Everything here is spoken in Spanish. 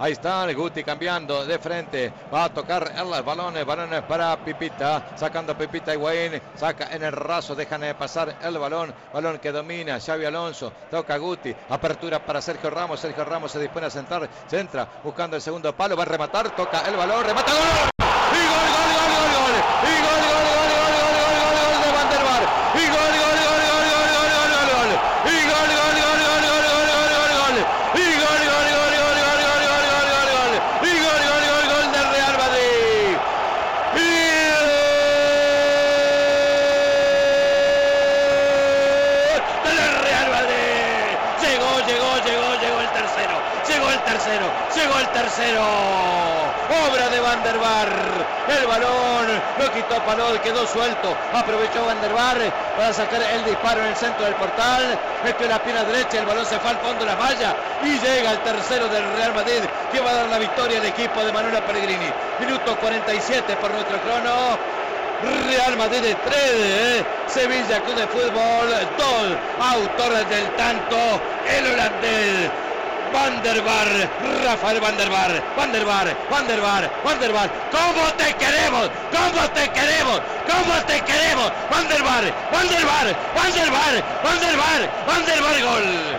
Ahí está el Guti cambiando de frente. Va a tocar el balón. Balones para Pipita. Sacando Pipita Higuaín. Saca en el raso. Dejan de pasar el balón. Balón que domina Xavi Alonso. Toca Guti. Apertura para Sergio Ramos. Sergio Ramos se dispone a sentar. Centra buscando el segundo palo. Va a rematar. Toca el balón. Remata. ¡Gol! ¡Y gol, Llegó, llegó, llegó, el tercero. Llegó el tercero. Llegó el tercero. Obra de Van der Vaart. El balón lo quitó Palol, quedó suelto. Aprovechó Van der Vaart para sacar el disparo en el centro del portal. Metió la pierna derecha, el balón se fue al fondo de la valla y llega el tercero del Real Madrid que va a dar la victoria al equipo de Manuela Pellegrini. Minuto 47 por nuestro crono. Real Madrid 3, eh. Sevilla Club de Fútbol 2, autor del tanto, el holandés. Van Rafael Van der Vaart, Van ¿cómo te queremos? ¿Cómo te queremos? ¿Cómo te queremos? Van der Vaart, Van der Vaart, gol.